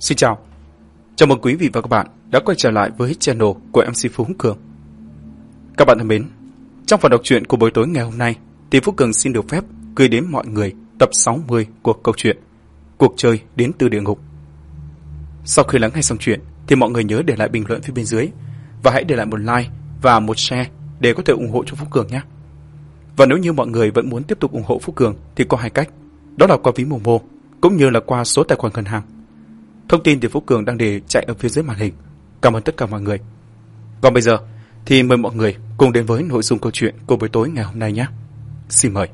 Xin chào. Chào mừng quý vị và các bạn đã quay trở lại với channel của MC Phú Cường. Các bạn thân mến, trong phần đọc truyện của buổi tối ngày hôm nay thì Phú Cường xin được phép gửi đến mọi người tập 60 của câu chuyện Cuộc chơi đến từ địa ngục. Sau khi lắng nghe xong chuyện thì mọi người nhớ để lại bình luận phía bên dưới và hãy để lại một like và một share để có thể ủng hộ cho Phú Cường nhé. Và nếu như mọi người vẫn muốn tiếp tục ủng hộ Phú Cường thì có hai cách, đó là qua ví Momo cũng như là qua số tài khoản ngân hàng. Thông tin thì Phú Cường đang để chạy ở phía dưới màn hình. Cảm ơn tất cả mọi người. Còn bây giờ thì mời mọi người cùng đến với nội dung câu chuyện của buổi tối ngày hôm nay nhé. Xin mời.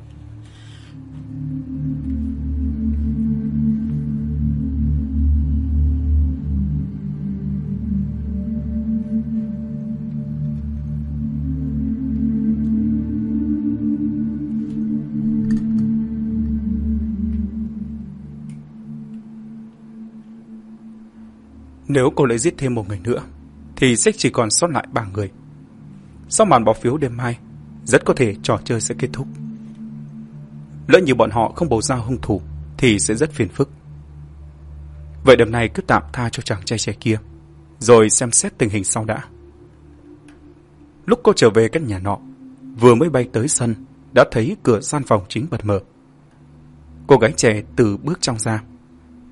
Nếu cô lại giết thêm một người nữa, thì sẽ chỉ còn sót lại ba người. Sau màn bỏ phiếu đêm mai, rất có thể trò chơi sẽ kết thúc. Lỡ như bọn họ không bầu ra hung thủ, thì sẽ rất phiền phức. Vậy đêm nay cứ tạm tha cho chàng trai trẻ kia, rồi xem xét tình hình sau đã. Lúc cô trở về căn nhà nọ, vừa mới bay tới sân, đã thấy cửa gian phòng chính bật mở. Cô gái trẻ từ bước trong ra,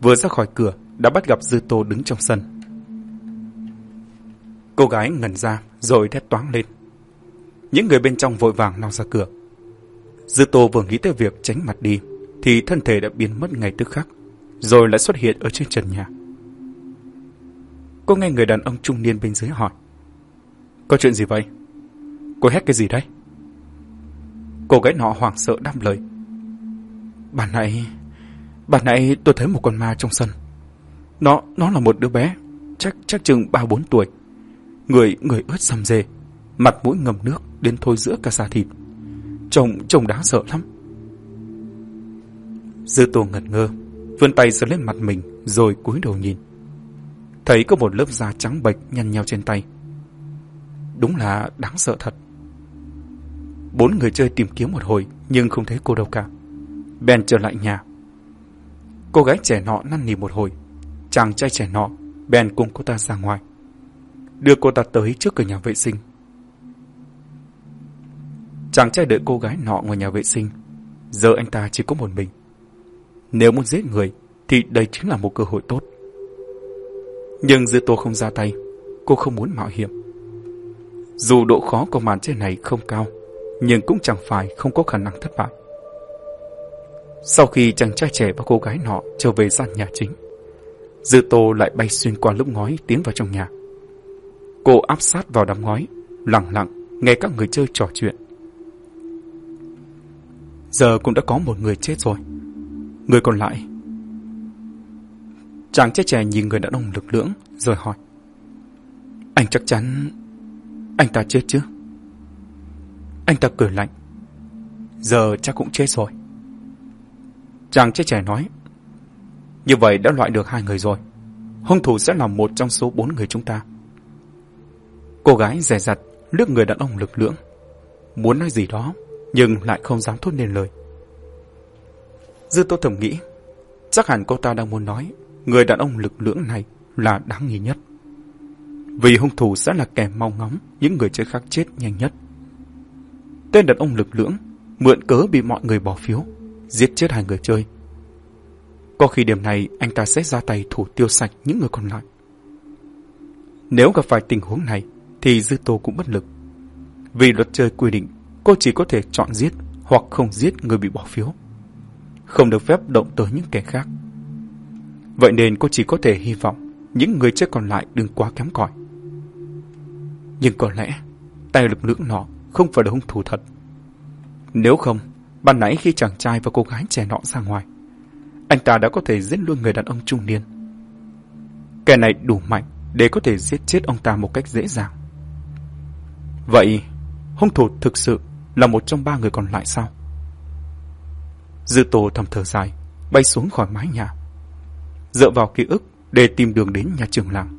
vừa ra khỏi cửa đã bắt gặp Dư Tô đứng trong sân. Cô gái ngẩn ra, rồi thét toáng lên. Những người bên trong vội vàng lao ra cửa. Dư Tô vừa nghĩ tới việc tránh mặt đi, thì thân thể đã biến mất ngay tức khắc, rồi lại xuất hiện ở trên trần nhà. Cô nghe người đàn ông trung niên bên dưới hỏi. Có chuyện gì vậy? Cô hét cái gì đấy? Cô gái nọ hoảng sợ đáp lời. Bạn này... Bạn này, tôi thấy một con ma trong sân. Nó, nó là một đứa bé, chắc chắc chừng ba bốn tuổi. Người, người ướt sầm dề mặt mũi ngầm nước đến thôi giữa cả da thịt. Trông, trông đáng sợ lắm. Dư tô ngẩn ngơ, vươn tay sờ lên mặt mình rồi cúi đầu nhìn. Thấy có một lớp da trắng bệch nhăn nhau trên tay. Đúng là đáng sợ thật. Bốn người chơi tìm kiếm một hồi nhưng không thấy cô đâu cả. Ben trở lại nhà. Cô gái trẻ nọ năn nỉ một hồi chàng trai trẻ nọ, bèn cùng cô ta ra ngoài, đưa cô ta tới trước cửa nhà vệ sinh. Chàng trai đợi cô gái nọ ngoài nhà vệ sinh, giờ anh ta chỉ có một mình. Nếu muốn giết người, thì đây chính là một cơ hội tốt. Nhưng dư tô không ra tay, cô không muốn mạo hiểm. Dù độ khó của màn chơi này không cao, nhưng cũng chẳng phải không có khả năng thất bại. Sau khi chàng trai trẻ và cô gái nọ trở về gian nhà chính Dư Tô lại bay xuyên qua lỗ ngói tiến vào trong nhà. Cô áp sát vào đám ngói, lặng lặng nghe các người chơi trò chuyện. Giờ cũng đã có một người chết rồi. Người còn lại... Chàng chết trẻ nhìn người đã đông lực lưỡng rồi hỏi. Anh chắc chắn... Anh ta chết chứ? Anh ta cười lạnh. Giờ chắc cũng chết rồi. Chàng chết trẻ nói. Như vậy đã loại được hai người rồi. Hung thủ sẽ là một trong số bốn người chúng ta. Cô gái rè rặt lướt người đàn ông lực lưỡng. Muốn nói gì đó, nhưng lại không dám thốt nên lời. Dư tô thầm nghĩ, chắc hẳn cô ta đang muốn nói người đàn ông lực lưỡng này là đáng nghi nhất. Vì hung thủ sẽ là kẻ mau ngóng những người chơi khác chết nhanh nhất. Tên đàn ông lực lưỡng mượn cớ bị mọi người bỏ phiếu, giết chết hai người chơi có khi điểm này anh ta sẽ ra tay thủ tiêu sạch những người còn lại. Nếu gặp phải tình huống này, thì Dư Tô cũng bất lực. Vì luật chơi quy định, cô chỉ có thể chọn giết hoặc không giết người bị bỏ phiếu. Không được phép động tới những kẻ khác. Vậy nên cô chỉ có thể hy vọng những người chết còn lại đừng quá kém cỏi. Nhưng có lẽ, tay lực lượng nọ không phải là hung thủ thật. Nếu không, ban nãy khi chàng trai và cô gái trẻ nọ ra ngoài, anh ta đã có thể giết luôn người đàn ông trung niên. Kẻ này đủ mạnh để có thể giết chết ông ta một cách dễ dàng. Vậy, hung thủ thực sự là một trong ba người còn lại sao? Dư Tô thầm thở dài, bay xuống khỏi mái nhà. Dựa vào ký ức để tìm đường đến nhà trường làng.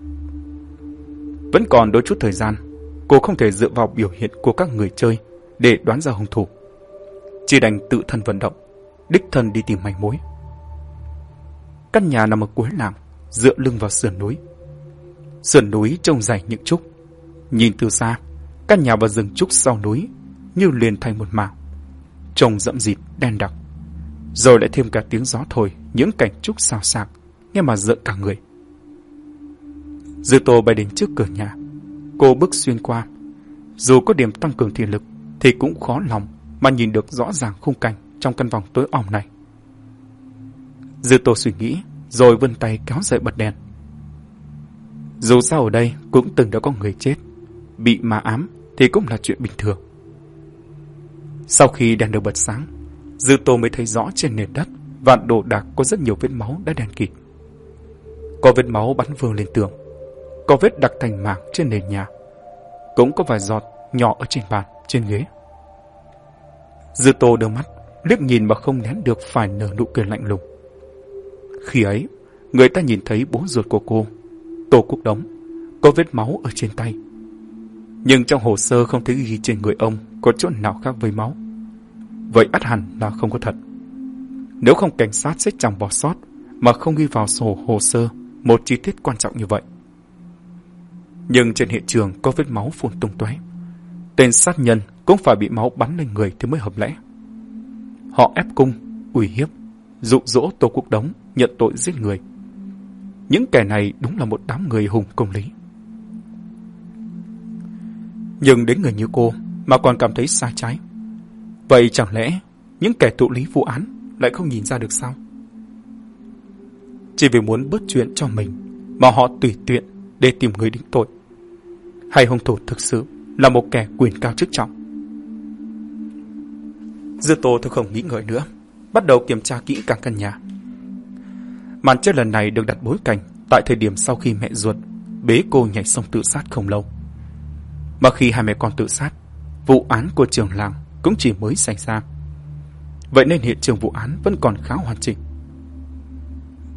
Vẫn còn đôi chút thời gian, cô không thể dựa vào biểu hiện của các người chơi để đoán ra hung thủ. Chỉ đành tự thân vận động, đích thân đi tìm manh mối. Căn nhà nằm ở cuối làng, dựa lưng vào sườn núi. Sườn núi trông dày những trúc. Nhìn từ xa, căn nhà và rừng trúc sau núi như liền thành một mảng. Trông rậm rịt, đen đặc. Rồi lại thêm cả tiếng gió thổi, những cảnh trúc xào xạc, nghe mà rợn cả người. Dư Tô bay đến trước cửa nhà. Cô bước xuyên qua. Dù có điểm tăng cường thị lực, thì cũng khó lòng mà nhìn được rõ ràng khung cảnh trong căn phòng tối om này. Dư Tô suy nghĩ, rồi vươn tay kéo dậy bật đèn. Dù sao ở đây cũng từng đã có người chết, bị ma ám thì cũng là chuyện bình thường. Sau khi đèn được bật sáng, Dư Tô mới thấy rõ trên nền đất và đồ đạc có rất nhiều vết máu đã đèn kịt. Có vết máu bắn vương lên tường, có vết đặc thành mảng trên nền nhà, cũng có vài giọt nhỏ ở trên bàn, trên ghế. Dư Tô đưa mắt, liếc nhìn mà không nén được phải nở nụ cười lạnh lùng. Khi ấy, người ta nhìn thấy bố ruột của cô, Tô Quốc Đống, có vết máu ở trên tay. Nhưng trong hồ sơ không thấy ghi trên người ông có chỗ nào khác với máu. Vậy ắt hẳn là không có thật. Nếu không cảnh sát sẽ chẳng bỏ sót mà không ghi vào sổ hồ sơ một chi tiết quan trọng như vậy. Nhưng trên hiện trường có vết máu phun tung tóe. Tên sát nhân cũng phải bị máu bắn lên người thì mới hợp lẽ. Họ ép cung, ủy hiếp, dụ dỗ Tô Quốc Đống nhận tội giết người. Những kẻ này đúng là một đám người hùng công lý. Nhưng đến người như cô mà còn cảm thấy sai trái. Vậy chẳng lẽ những kẻ thụ lý vụ án lại không nhìn ra được sao? Chỉ vì muốn bớt chuyện cho mình mà họ tùy tiện để tìm người định tội. Hay hung thủ thực sự là một kẻ quyền cao chức trọng? Dư Tô thực không nghĩ ngợi nữa, bắt đầu kiểm tra kỹ càng căn nhà. Màn chơi lần này được đặt bối cảnh tại thời điểm sau khi mẹ ruột bế cô nhảy sông tự sát không lâu. Mà khi hai mẹ con tự sát, vụ án của trường làng cũng chỉ mới xảy ra. Vậy nên hiện trường vụ án vẫn còn khá hoàn chỉnh.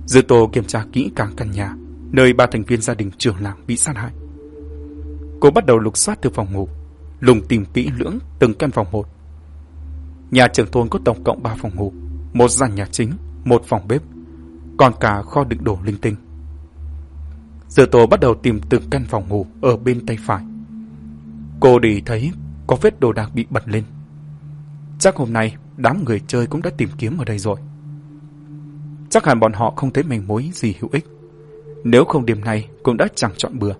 Dư Tô kiểm tra kỹ càng căn nhà, nơi ba thành viên gia đình trường làng bị sát hại. Cô bắt đầu lục soát từ phòng ngủ, lùng tìm kỹ lưỡng từng căn phòng một. Nhà trưởng thôn có tổng cộng 3 phòng ngủ, một gian nhà chính, một phòng bếp, còn cả kho đựng đồ linh tinh. Giờ tổ bắt đầu tìm từng căn phòng ngủ ở bên tay phải. Cô đi thấy có vết đồ đạc bị bật lên. Chắc hôm nay đám người chơi cũng đã tìm kiếm ở đây rồi. Chắc hẳn bọn họ không thấy manh mối gì hữu ích. Nếu không điểm này cũng đã chẳng chọn bừa.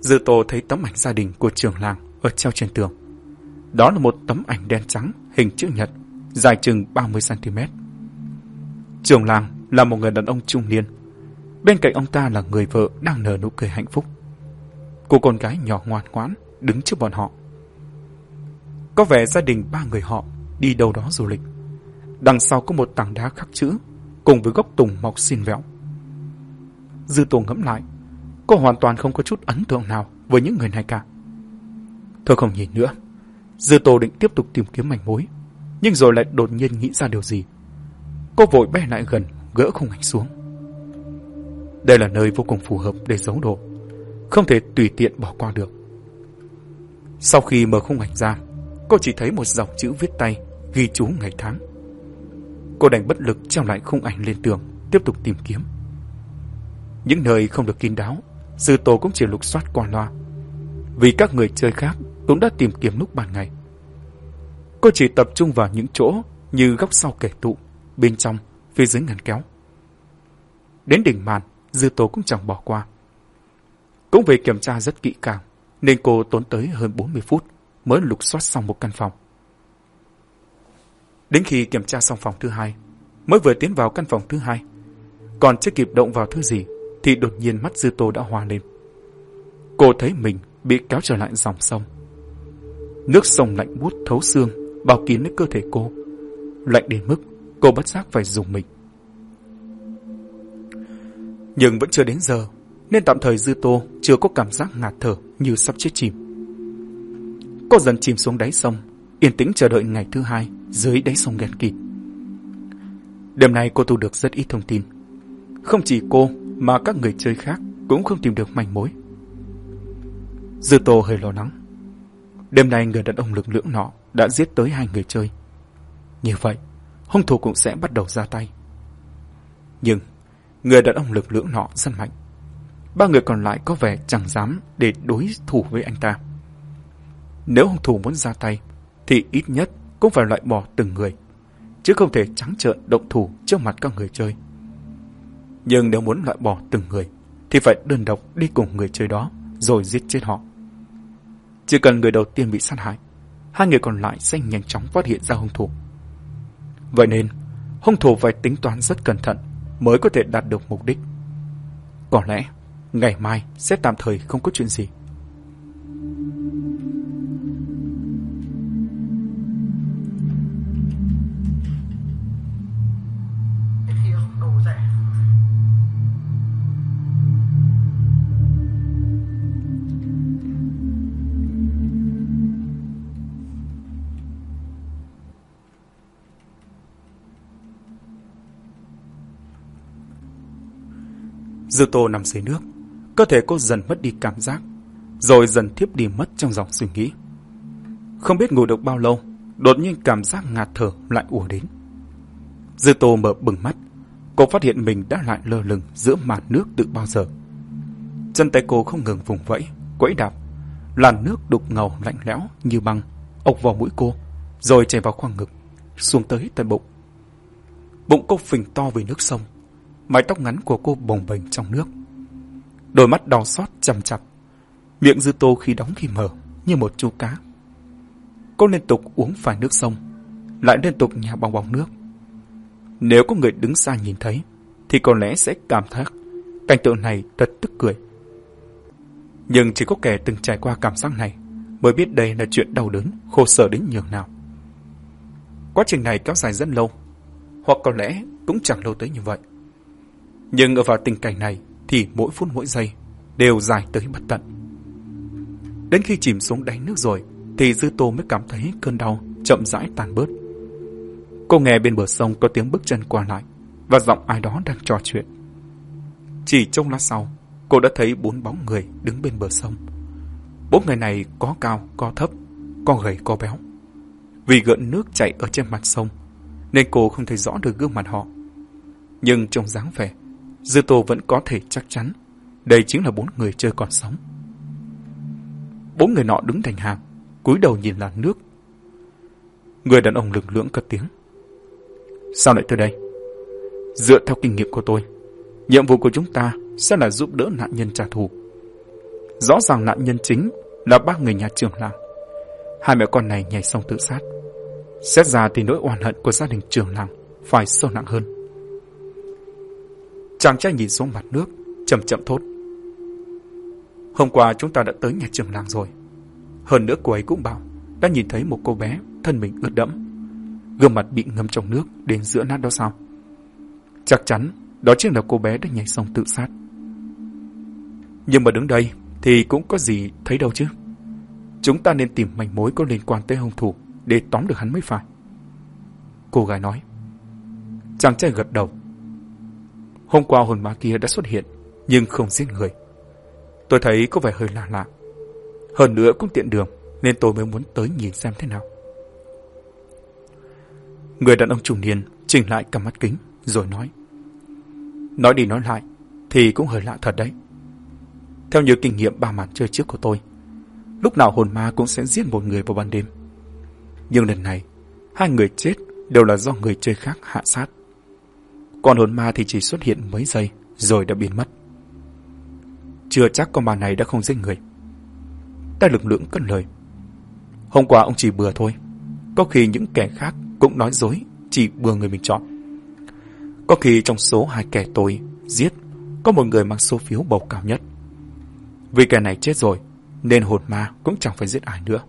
Dư Tô thấy tấm ảnh gia đình của trường làng ở treo trên tường. Đó là một tấm ảnh đen trắng hình chữ nhật, dài chừng 30cm. Trường làng là một người đàn ông trung niên. Bên cạnh ông ta là người vợ đang nở nụ cười hạnh phúc. Cô con gái nhỏ ngoan ngoãn đứng trước bọn họ. Có vẻ gia đình ba người họ đi đâu đó du lịch. Đằng sau có một tảng đá khắc chữ cùng với gốc tùng mọc xin vẹo. Dư tổ ngẫm lại, cô hoàn toàn không có chút ấn tượng nào với những người này cả. Thôi không nhìn nữa. Dư Tô định tiếp tục tìm kiếm manh mối, nhưng rồi lại đột nhiên nghĩ ra điều gì. Cô vội bay lại gần, gỡ khung ảnh xuống. Đây là nơi vô cùng phù hợp để giấu đồ, không thể tùy tiện bỏ qua được. Sau khi mở khung ảnh ra, cô chỉ thấy một dòng chữ viết tay ghi chú ngày tháng. Cô đành bất lực treo lại khung ảnh lên tường, tiếp tục tìm kiếm. Những nơi không được kín đáo, sư tổ cũng chỉ lục soát qua loa. Vì các người chơi khác cũng đã tìm kiếm lúc ban ngày. Cô chỉ tập trung vào những chỗ như góc sau kể tụ, bên trong, phía dưới ngăn kéo. Đến đỉnh màn, Dư tố cũng chẳng bỏ qua. Cũng vì kiểm tra rất kỹ càng, nên cô tốn tới hơn 40 phút mới lục soát xong một căn phòng. Đến khi kiểm tra xong phòng thứ hai, mới vừa tiến vào căn phòng thứ hai, còn chưa kịp động vào thứ gì, thì đột nhiên mắt Dư Tô đã hoa lên. Cô thấy mình bị kéo trở lại dòng sông. Nước sông lạnh buốt thấu xương, bao kín lấy cơ thể cô. Lạnh đến mức cô bất giác phải dùng mình. Nhưng vẫn chưa đến giờ, nên tạm thời Dư Tô chưa có cảm giác ngạt thở như sắp chết chìm. Cô dần chìm xuống đáy sông, yên tĩnh chờ đợi ngày thứ hai dưới đáy sông đen kịt. Đêm nay cô thu được rất ít thông tin. Không chỉ cô mà các người chơi khác cũng không tìm được manh mối. Dư Tô hơi lo lắng. Đêm nay người đàn ông lực lưỡng nọ đã giết tới hai người chơi. Như vậy, hung thủ cũng sẽ bắt đầu ra tay. Nhưng, Người đàn ông lực lưỡng nọ rất mạnh. Ba người còn lại có vẻ chẳng dám để đối thủ với anh ta. Nếu hung thủ muốn ra tay, thì ít nhất cũng phải loại bỏ từng người, chứ không thể trắng trợn động thủ trước mặt các người chơi. Nhưng nếu muốn loại bỏ từng người, thì phải đơn độc đi cùng người chơi đó, rồi giết chết họ. Chỉ cần người đầu tiên bị sát hại, hai người còn lại sẽ nhanh chóng phát hiện ra hung thủ. Vậy nên, hung thủ phải tính toán rất cẩn thận mới có thể đạt được mục đích. Có lẽ, ngày mai sẽ tạm thời không có chuyện gì. Dư Tô nằm dưới nước, cơ thể cô dần mất đi cảm giác, rồi dần thiếp đi mất trong dòng suy nghĩ. Không biết ngủ được bao lâu, đột nhiên cảm giác ngạt thở lại ùa đến. Dư Tô mở bừng mắt, cô phát hiện mình đã lại lơ lửng giữa màn nước từ bao giờ. Chân tay cô không ngừng vùng vẫy, quẫy đạp, làn nước đục ngầu lạnh lẽo như băng, ộc vào mũi cô, rồi chảy vào khoang ngực, xuống tới tận bụng. Bụng cô phình to vì nước sông, mái tóc ngắn của cô bồng bềnh trong nước. Đôi mắt đau xót chằm chặp, miệng dư tô khi đóng khi mở như một chú cá. Cô liên tục uống phải nước sông, lại liên tục nhà bong bóng nước. Nếu có người đứng xa nhìn thấy, thì có lẽ sẽ cảm thấy cảnh tượng này thật tức cười. Nhưng chỉ có kẻ từng trải qua cảm giác này mới biết đây là chuyện đau đớn, khổ sở đến nhường nào. Quá trình này kéo dài rất lâu, hoặc có lẽ cũng chẳng lâu tới như vậy. Nhưng ở vào tình cảnh này thì mỗi phút mỗi giây đều dài tới bất tận. Đến khi chìm xuống đáy nước rồi thì Dư Tô mới cảm thấy cơn đau chậm rãi tàn bớt. Cô nghe bên bờ sông có tiếng bước chân qua lại và giọng ai đó đang trò chuyện. Chỉ trong lát sau, cô đã thấy bốn bóng người đứng bên bờ sông. Bốn người này có cao, có thấp, có gầy, có béo. Vì gợn nước chảy ở trên mặt sông, nên cô không thấy rõ được gương mặt họ. Nhưng trong dáng vẻ, Dư Tô vẫn có thể chắc chắn đây chính là bốn người chơi còn sống. Bốn người nọ đứng thành hàng, cúi đầu nhìn làn nước. Người đàn ông lực lưỡng cất tiếng. Sao lại tới đây? Dựa theo kinh nghiệm của tôi, nhiệm vụ của chúng ta sẽ là giúp đỡ nạn nhân trả thù. Rõ ràng nạn nhân chính là ba người nhà trường làng. Hai mẹ con này nhảy sông tự sát. Xét ra thì nỗi oan hận của gia đình trường làng phải sâu nặng hơn. Chàng trai nhìn xuống mặt nước, chậm chậm thốt. Hôm qua chúng ta đã tới nhà trường làng rồi. Hơn nữa cô ấy cũng bảo đã nhìn thấy một cô bé thân mình ướt đẫm. Gương mặt bị ngâm trong nước đến giữa nát đó sao? Chắc chắn đó chính là cô bé đã nhảy sông tự sát. Nhưng mà đứng đây thì cũng có gì thấy đâu chứ. Chúng ta nên tìm manh mối có liên quan tới hung thủ để tóm được hắn mới phải. Cô gái nói. Chàng trai gật đầu Hôm qua hồn ma kia đã xuất hiện, nhưng không giết người. Tôi thấy có vẻ hơi lạ lạ. Hơn nữa cũng tiện đường, nên tôi mới muốn tới nhìn xem thế nào. Người đàn ông trung niên chỉnh lại cặp mắt kính, rồi nói. Nói đi nói lại, thì cũng hơi lạ thật đấy. Theo như kinh nghiệm ba màn chơi trước của tôi, lúc nào hồn ma cũng sẽ giết một người vào ban đêm. Nhưng lần này, hai người chết đều là do người chơi khác hạ sát. Còn hồn ma thì chỉ xuất hiện mấy giây rồi đã biến mất. Chưa chắc con bà này đã không giết người. Ta lực lượng cất lời. Hôm qua ông chỉ bừa thôi. Có khi những kẻ khác cũng nói dối chỉ bừa người mình chọn. Có khi trong số hai kẻ tôi giết có một người mang số phiếu bầu cao nhất. Vì kẻ này chết rồi nên hồn ma cũng chẳng phải giết ai nữa.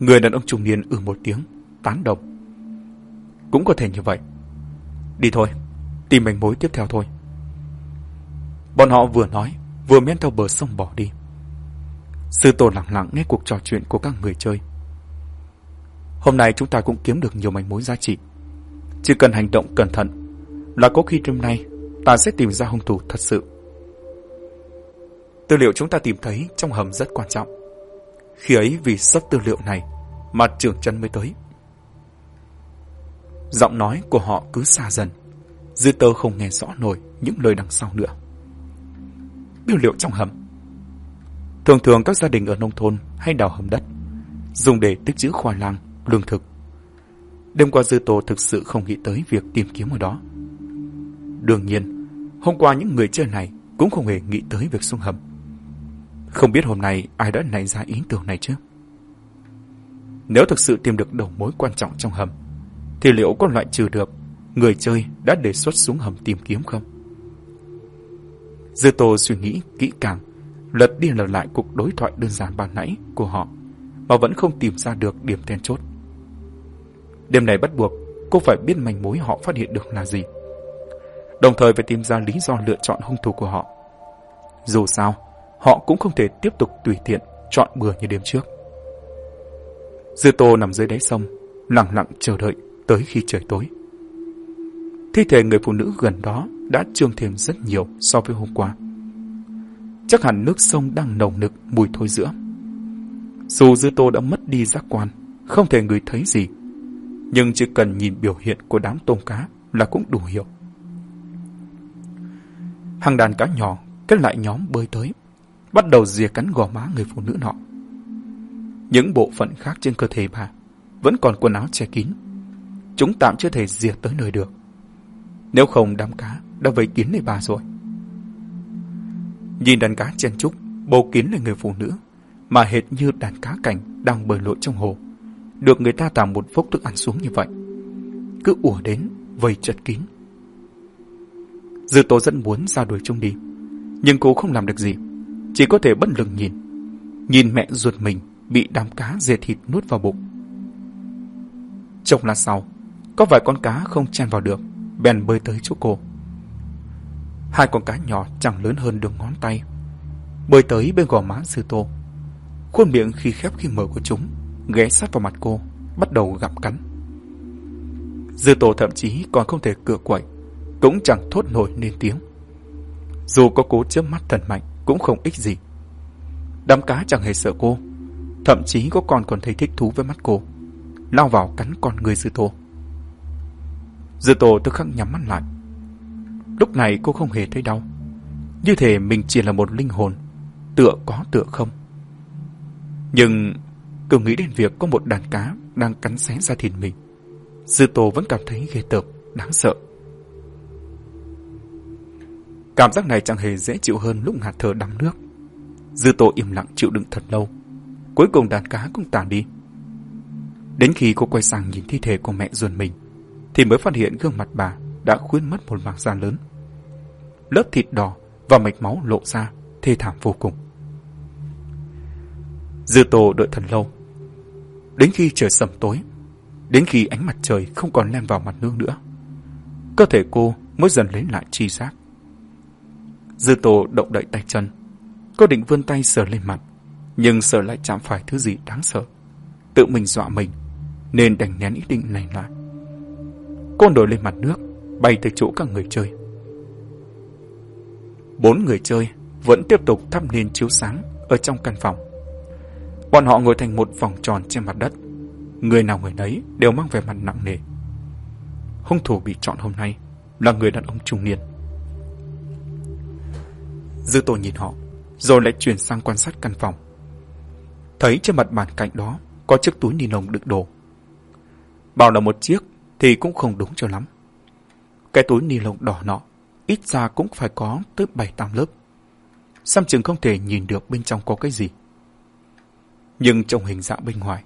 Người đàn ông trung niên ừ một tiếng, tán đồng. Cũng có thể như vậy. Đi thôi, tìm manh mối tiếp theo thôi. Bọn họ vừa nói, vừa men theo bờ sông bỏ đi. Sư tổ lặng lặng nghe cuộc trò chuyện của các người chơi. Hôm nay chúng ta cũng kiếm được nhiều manh mối giá trị. Chỉ cần hành động cẩn thận, là có khi trong nay ta sẽ tìm ra hung thủ thật sự. Tư liệu chúng ta tìm thấy trong hầm rất quan trọng. Khi ấy vì sắp tư liệu này mà trưởng chân mới tới. Giọng nói của họ cứ xa dần, Dư tơ không nghe rõ nổi những lời đằng sau nữa. Biêu liệu trong hầm Thường thường các gia đình ở nông thôn hay đào hầm đất, dùng để tích trữ khoai lang, lương thực. Đêm qua Dư Tô thực sự không nghĩ tới việc tìm kiếm ở đó. Đương nhiên, hôm qua những người chơi này cũng không hề nghĩ tới việc xuống hầm. Không biết hôm nay ai đã nảy ra ý tưởng này chứ? Nếu thực sự tìm được đầu mối quan trọng trong hầm, thì liệu có loại trừ được người chơi đã đề xuất xuống hầm tìm kiếm không? Dư Tô suy nghĩ kỹ càng, lật đi lật lại cuộc đối thoại đơn giản ban nãy của họ, mà vẫn không tìm ra được điểm then chốt. Đêm này bắt buộc cô phải biết manh mối họ phát hiện được là gì. Đồng thời phải tìm ra lý do lựa chọn hung thủ của họ. Dù sao, họ cũng không thể tiếp tục tùy tiện chọn bừa như đêm trước. Dư Tô nằm dưới đáy sông, lặng lặng chờ đợi tới khi trời tối. Thi thể người phụ nữ gần đó đã trương thêm rất nhiều so với hôm qua. Chắc hẳn nước sông đang nồng nực mùi thối giữa. Dù Dư Tô đã mất đi giác quan, không thể người thấy gì, nhưng chỉ cần nhìn biểu hiện của đám tôm cá là cũng đủ hiểu. Hàng đàn cá nhỏ kết lại nhóm bơi tới, bắt đầu rìa cắn gò má người phụ nữ nọ. Những bộ phận khác trên cơ thể bà vẫn còn quần áo che kín. Chúng tạm chưa thể diệt tới nơi được. Nếu không đám cá đã vây kín lấy bà rồi. Nhìn đàn cá chen trúc, bầu kín lấy người phụ nữ, mà hệt như đàn cá cảnh đang bơi lội trong hồ. Được người ta tạm một phốc thức ăn xuống như vậy. Cứ ùa đến, vây chật kín. Dư tố dẫn muốn ra đuổi chúng đi, nhưng cô không làm được gì. Chỉ có thể bất lực nhìn. Nhìn mẹ ruột mình bị đám cá dê thịt nuốt vào bụng. Trong lát sau, có vài con cá không chen vào được, bèn bơi tới chỗ cô. Hai con cá nhỏ chẳng lớn hơn đường ngón tay, bơi tới bên gò má sư tô. Khuôn miệng khi khép khi mở của chúng, ghé sát vào mặt cô, bắt đầu gặm cắn. Dư tô thậm chí còn không thể cựa quậy, cũng chẳng thốt nổi nên tiếng. Dù có cố chớp mắt thần mạnh, cũng không ích gì. Đám cá chẳng hề sợ cô, thậm chí có con còn thấy thích thú với mắt cô, lao vào cắn con người sư tô. Dư tô tức khắc nhắm mắt lại. Lúc này cô không hề thấy đau, như thể mình chỉ là một linh hồn, tựa có tựa không. Nhưng cứ nghĩ đến việc có một đàn cá đang cắn xé ra thịt mình, Dư Tô vẫn cảm thấy ghê tởm, đáng sợ. Cảm giác này chẳng hề dễ chịu hơn lúc ngạt thở đắm nước. Dư Tô im lặng chịu đựng thật lâu. Cuối cùng đàn cá cũng tàn đi. Đến khi cô quay sang nhìn thi thể của mẹ ruột mình, thì mới phát hiện gương mặt bà đã khuyên mất một mảng da lớn. Lớp thịt đỏ và mạch máu lộ ra, thê thảm vô cùng. Dư Tô đợi thần lâu. Đến khi trời sầm tối, đến khi ánh mặt trời không còn len vào mặt nương nữa, cơ thể cô mới dần lấy lại chi giác. Dư Tô động đậy tay chân. Cô định vươn tay sờ lên mặt, nhưng sợ lại chạm phải thứ gì đáng sợ. Tự mình dọa mình, nên đành nén ý định này lại. Cô nổi lên mặt nước, bay tới chỗ các người chơi. Bốn người chơi vẫn tiếp tục thắp nến chiếu sáng ở trong căn phòng. Bọn họ ngồi thành một vòng tròn trên mặt đất. Người nào người nấy đều mang vẻ mặt nặng nề. Hung thủ bị chọn hôm nay là người đàn ông trung niên. Dư tổ nhìn họ, rồi lại chuyển sang quan sát căn phòng. Thấy trên mặt bàn cạnh đó có chiếc túi ni lông đựng đồ. Bảo là một chiếc thì cũng không đúng cho lắm. Cái túi ni lông đỏ nọ ít ra cũng phải có tới bảy tám lớp. Sam chừng không thể nhìn được bên trong có cái gì. Nhưng trong hình dạng bên ngoài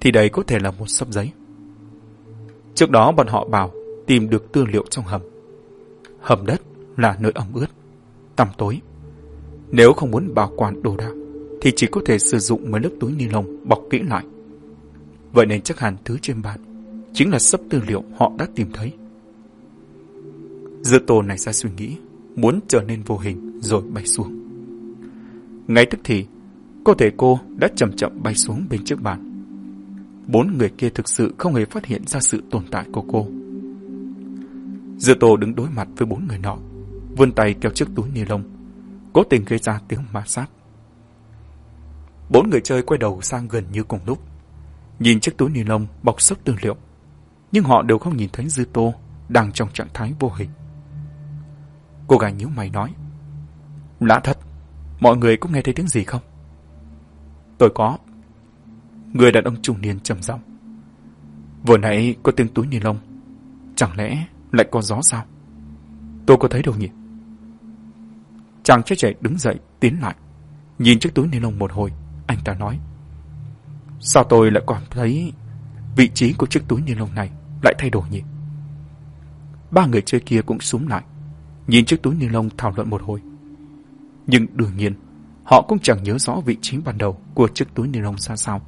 thì đây có thể là một sấp giấy. Trước đó bọn họ bảo tìm được tư liệu trong hầm. Hầm đất là nơi ẩm ướt, tăm tối nếu không muốn bảo quản đồ đạc, thì chỉ có thể sử dụng mấy lớp túi ni lông bọc kỹ lại. Vậy nên chắc hẳn thứ trên bàn chính là sấp tư liệu họ đã tìm thấy. Dư tô này ra suy nghĩ, muốn trở nên vô hình rồi bay xuống. Ngay tức thì, cơ thể cô đã chậm chậm bay xuống bên trước bàn. Bốn người kia thực sự không hề phát hiện ra sự tồn tại của cô. Dư tô đứng đối mặt với bốn người nọ, vươn tay kéo chiếc túi ni lông cố tình gây ra tiếng ma sát. Bốn người chơi quay đầu sang gần như cùng lúc, nhìn chiếc túi ni lông bọc sức tư liệu, nhưng họ đều không nhìn thấy Dư Tô đang trong trạng thái vô hình. Cô gái nhíu mày nói. Lạ thật, mọi người có nghe thấy tiếng gì không? Tôi có. Người đàn ông trung niên trầm giọng. Vừa nãy có tiếng túi ni lông. Chẳng lẽ lại có gió sao? Tôi có thấy đâu nhỉ? Chàng trai trẻ đứng dậy, tiến lại. Nhìn chiếc túi ni lông một hồi, anh ta nói. Sao tôi lại còn thấy vị trí của chiếc túi ni lông này lại thay đổi nhỉ? Ba người chơi kia cũng súng lại, nhìn chiếc túi ni lông thảo luận một hồi. Nhưng đương nhiên, họ cũng chẳng nhớ rõ vị trí ban đầu của chiếc túi ni lông ra sao.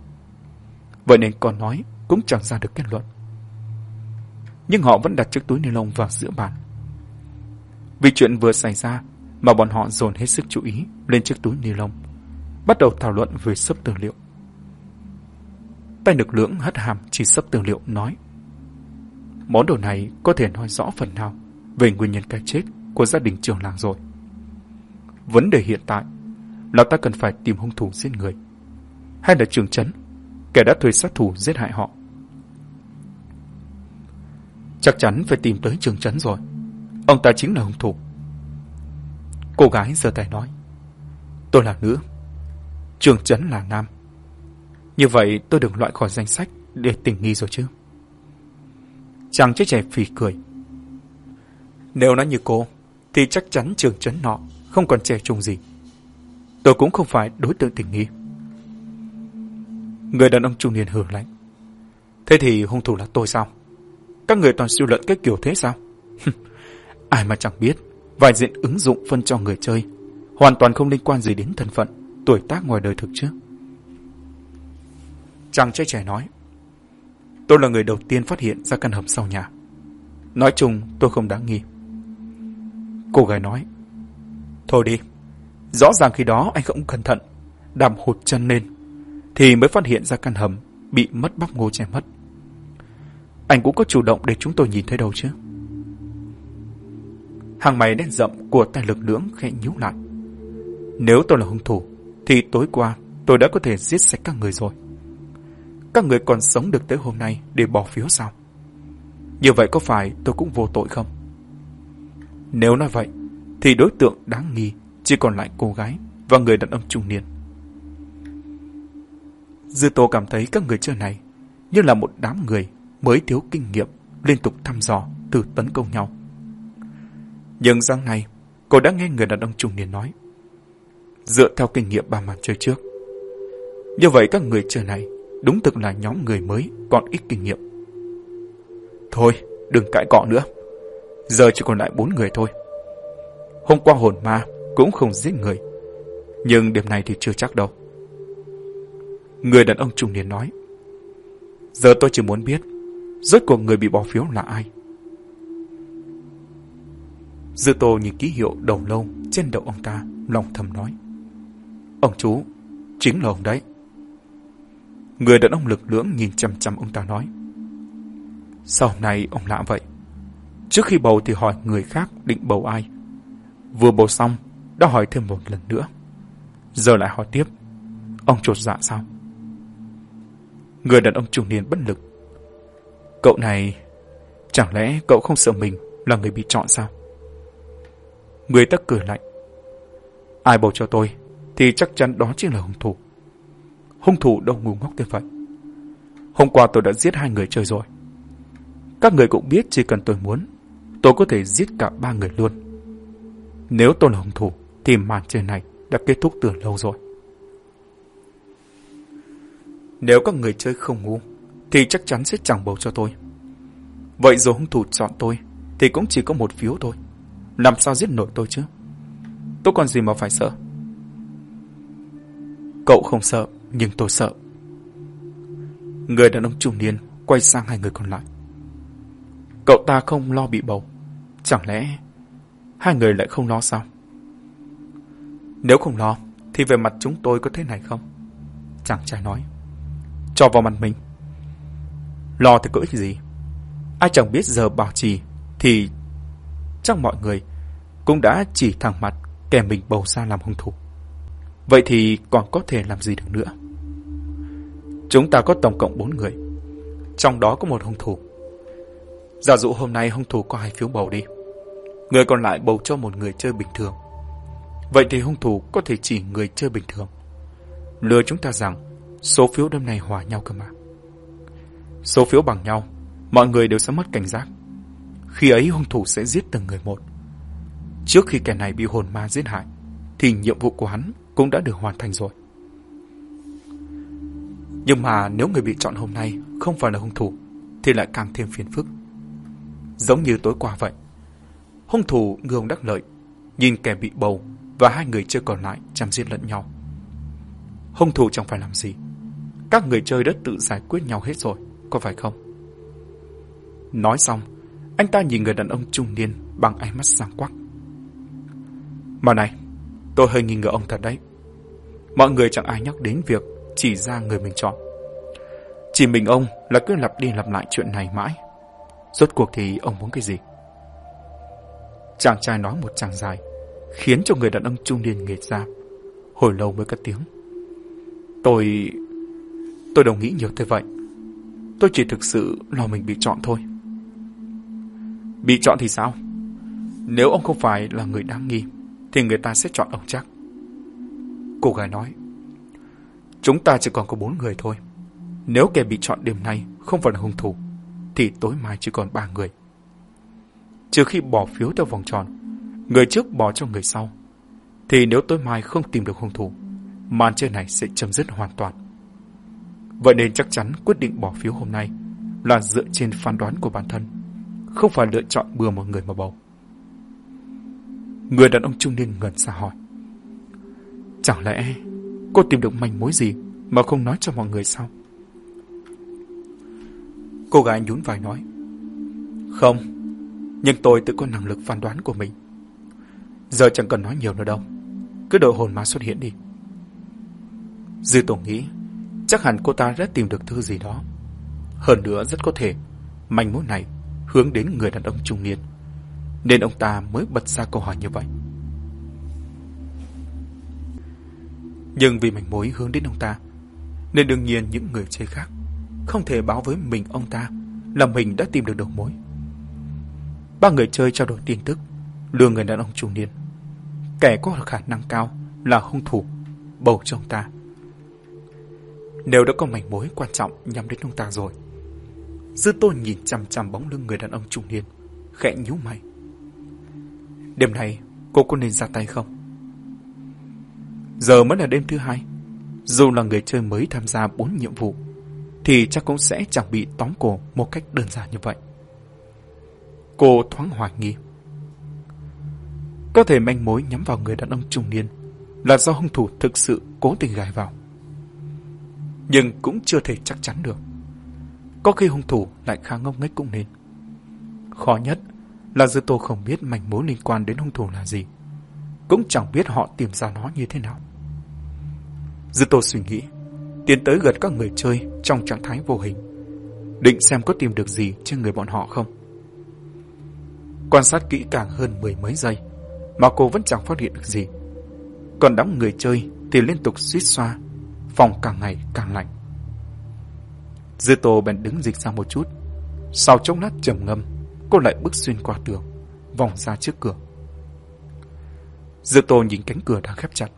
Vậy nên còn nói cũng chẳng ra được kết luận. Nhưng họ vẫn đặt chiếc túi ni lông vào giữa bàn. Vì chuyện vừa xảy ra mà bọn họ dồn hết sức chú ý lên chiếc túi ni lông, bắt đầu thảo luận về sấp tư liệu. Tay lực lưỡng hất hàm chỉ sấp tư liệu nói. Món đồ này có thể nói rõ phần nào về nguyên nhân cái chết của gia đình trưởng làng rồi. Vấn đề hiện tại là ta cần phải tìm hung thủ giết người. Hay là trường chấn, kẻ đã thuê sát thủ giết hại họ. Chắc chắn phải tìm tới trường chấn rồi. Ông ta chính là hung thủ. Cô gái giơ tay nói. Tôi là nữ. Trường chấn là nam. Như vậy tôi được loại khỏi danh sách để tình nghi rồi chứ. Chàng trai trẻ phì cười. Nếu nói như cô, thì chắc chắn trường chấn nọ không còn trẻ trung gì. Tôi cũng không phải đối tượng tình nghi. Người đàn ông trung niên hưởng lạnh. Thế thì hung thủ là tôi sao? Các người toàn siêu luận cái kiểu thế sao? Ai mà chẳng biết, vài diện ứng dụng phân cho người chơi, hoàn toàn không liên quan gì đến thân phận, tuổi tác ngoài đời thực chứ. Chàng trai trẻ nói, tôi là người đầu tiên phát hiện ra căn hầm sau nhà. Nói chung tôi không đáng nghi. Cô gái nói, thôi đi, rõ ràng khi đó anh không cẩn thận, đạp hụt chân lên, thì mới phát hiện ra căn hầm bị mất bắp ngô che mất. Anh cũng có chủ động để chúng tôi nhìn thấy đâu chứ. Hàng mày đen rậm của tay lực lưỡng khẽ nhíu lại. Nếu tôi là hung thủ, thì tối qua tôi đã có thể giết sạch các người rồi. Các người còn sống được tới hôm nay để bỏ phiếu sao? Như vậy có phải tôi cũng vô tội không? Nếu nói vậy, thì đối tượng đáng nghi chỉ còn lại cô gái và người đàn ông trung niên. Dư Tô cảm thấy các người chơi này như là một đám người mới thiếu kinh nghiệm liên tục thăm dò từ tấn công nhau. Nhưng sáng này, cô đã nghe người đàn ông trung niên nói. Dựa theo kinh nghiệm ba màn chơi trước. Như vậy các người chơi này đúng thực là nhóm người mới còn ít kinh nghiệm. Thôi, đừng cãi cọ nữa. Giờ chỉ còn lại bốn người thôi. Hôm qua hồn ma cũng không giết người. Nhưng đêm nay thì chưa chắc đâu. Người đàn ông trung niên nói. Giờ tôi chỉ muốn biết, rốt cuộc người bị bỏ phiếu là ai? Dư tô nhìn ký hiệu đầu lâu trên đầu ông ta, lòng thầm nói. Ông chú, chính là ông đấy. Người đàn ông lực lưỡng nhìn chăm chăm ông ta nói. Sao hôm nay ông lạ vậy? Trước khi bầu thì hỏi người khác định bầu ai. Vừa bầu xong, đã hỏi thêm một lần nữa. Giờ lại hỏi tiếp. Ông trột dạ sao? Người đàn ông trung niên bất lực. Cậu này, chẳng lẽ cậu không sợ mình là người bị chọn sao? Người ta cười lạnh. Ai bầu cho tôi thì chắc chắn đó chính là hung thủ. Hung thủ đâu ngu ngốc như vậy. Hôm qua tôi đã giết hai người chơi rồi. Các người cũng biết chỉ cần tôi muốn, tôi có thể giết cả ba người luôn. Nếu tôi là hung thủ, thì màn chơi này đã kết thúc từ lâu rồi. Nếu các người chơi không ngu, thì chắc chắn sẽ chẳng bầu cho tôi. Vậy rồi hung thủ chọn tôi, thì cũng chỉ có một phiếu thôi. Làm sao giết nổi tôi chứ? Tôi còn gì mà phải sợ? Cậu không sợ, nhưng tôi sợ. Người đàn ông trung niên quay sang hai người còn lại. Cậu ta không lo bị bầu. Chẳng lẽ hai người lại không lo sao? Nếu không lo, thì về mặt chúng tôi có thế này không? Chàng trai nói. Cho vào mặt mình. Lo thì có ích gì? Ai chẳng biết giờ bảo trì thì chắc mọi người cũng đã chỉ thẳng mặt kẻ mình bầu ra làm hung thủ. Vậy thì còn có thể làm gì được nữa? Chúng ta có tổng cộng 4 người. Trong đó có một hung thủ. Giả dụ hôm nay hung thủ có hai phiếu bầu đi. Người còn lại bầu cho một người chơi bình thường. Vậy thì hung thủ có thể chỉ người chơi bình thường. Lừa chúng ta rằng số phiếu đêm này hòa nhau cơ mà. Số phiếu bằng nhau, mọi người đều sẽ mất cảnh giác. Khi ấy hung thủ sẽ giết từng người một. Trước khi kẻ này bị hồn ma giết hại, thì nhiệm vụ của hắn cũng đã được hoàn thành rồi. Nhưng mà nếu người bị chọn hôm nay không phải là hung thủ, thì lại càng thêm phiền phức. Giống như tối qua vậy. Hung thủ ngương đắc lợi, nhìn kẻ bị bầu và hai người chơi còn lại chăm giết lẫn nhau. Hung thủ chẳng phải làm gì. Các người chơi đã tự giải quyết nhau hết rồi, có phải không? Nói xong, anh ta nhìn người đàn ông trung niên bằng ánh mắt sáng quắc. Mà này, tôi hơi nghi ngờ ông thật đấy. Mọi người chẳng ai nhắc đến việc chỉ ra người mình chọn. Chỉ mình ông là cứ lặp đi lặp lại chuyện này mãi. Rốt cuộc thì ông muốn cái gì? Chàng trai nói một chàng dài, khiến cho người đàn ông trung niên nghệt ra. Hồi lâu mới cất tiếng. Tôi... tôi đồng nghĩ nhiều thế vậy. Tôi chỉ thực sự lo mình bị chọn thôi. Bị chọn thì sao? Nếu ông không phải là người đáng nghi, thì người ta sẽ chọn ông chắc. Cô gái nói, chúng ta chỉ còn có bốn người thôi. Nếu kẻ bị chọn đêm nay không phải là hung thủ, thì tối mai chỉ còn ba người. Trừ khi bỏ phiếu theo vòng tròn, người trước bỏ cho người sau, thì nếu tối mai không tìm được hung thủ, màn chơi này sẽ chấm dứt hoàn toàn. Vậy nên chắc chắn quyết định bỏ phiếu hôm nay là dựa trên phán đoán của bản thân, không phải lựa chọn bừa một người mà bầu. Người đàn ông trung niên ngẩn ra hỏi. Chẳng lẽ cô tìm được manh mối gì mà không nói cho mọi người sao? Cô gái nhún vai nói. Không, nhưng tôi tự có năng lực phán đoán của mình. Giờ chẳng cần nói nhiều nữa đâu. Cứ đợi hồn ma xuất hiện đi. Dư Tổ nghĩ, chắc hẳn cô ta đã tìm được thứ gì đó. Hơn nữa rất có thể, manh mối này hướng đến người đàn ông trung niên. Nên ông ta mới bật ra câu hỏi như vậy. Nhưng vì mảnh mối hướng đến ông ta, nên đương nhiên những người chơi khác không thể báo với mình ông ta là mình đã tìm được đầu mối. Ba người chơi trao đổi tin tức, lừa người đàn ông trung niên. Kẻ có khả năng cao là hung thủ, bầu cho ông ta. Nếu đã có mảnh mối quan trọng nhắm đến ông ta rồi. Dư tôi nhìn chằm chằm bóng lưng người đàn ông trung niên, khẽ nhíu mày. Đêm nay, cô có nên ra tay không? Giờ mới là đêm thứ hai. Dù là người chơi mới tham gia bốn nhiệm vụ, thì chắc cũng sẽ chẳng bị tóm cổ một cách đơn giản như vậy. Cô thoáng hoài nghi. Có thể manh mối nhắm vào người đàn ông trung niên là do hung thủ thực sự cố tình gài vào. Nhưng cũng chưa thể chắc chắn được. Có khi hung thủ lại khá ngốc nghếch cũng nên. Khó nhất là Dư Tô không biết manh mối liên quan đến hung thủ là gì. Cũng chẳng biết họ tìm ra nó như thế nào. Dư Tô suy nghĩ tiến tới gần các người chơi trong trạng thái vô hình, định xem có tìm được gì trên người bọn họ không. Quan sát kỹ càng hơn mười mấy giây, mà cô vẫn chẳng phát hiện được gì. Còn đám người chơi thì liên tục suýt xoa, phòng càng ngày càng lạnh. Dư Tô bèn đứng dịch ra một chút, sau chốc lát trầm ngâm, cô lại bước xuyên qua tường, vòng ra trước cửa. Dư Tô nhìn cánh cửa đang khép chặt,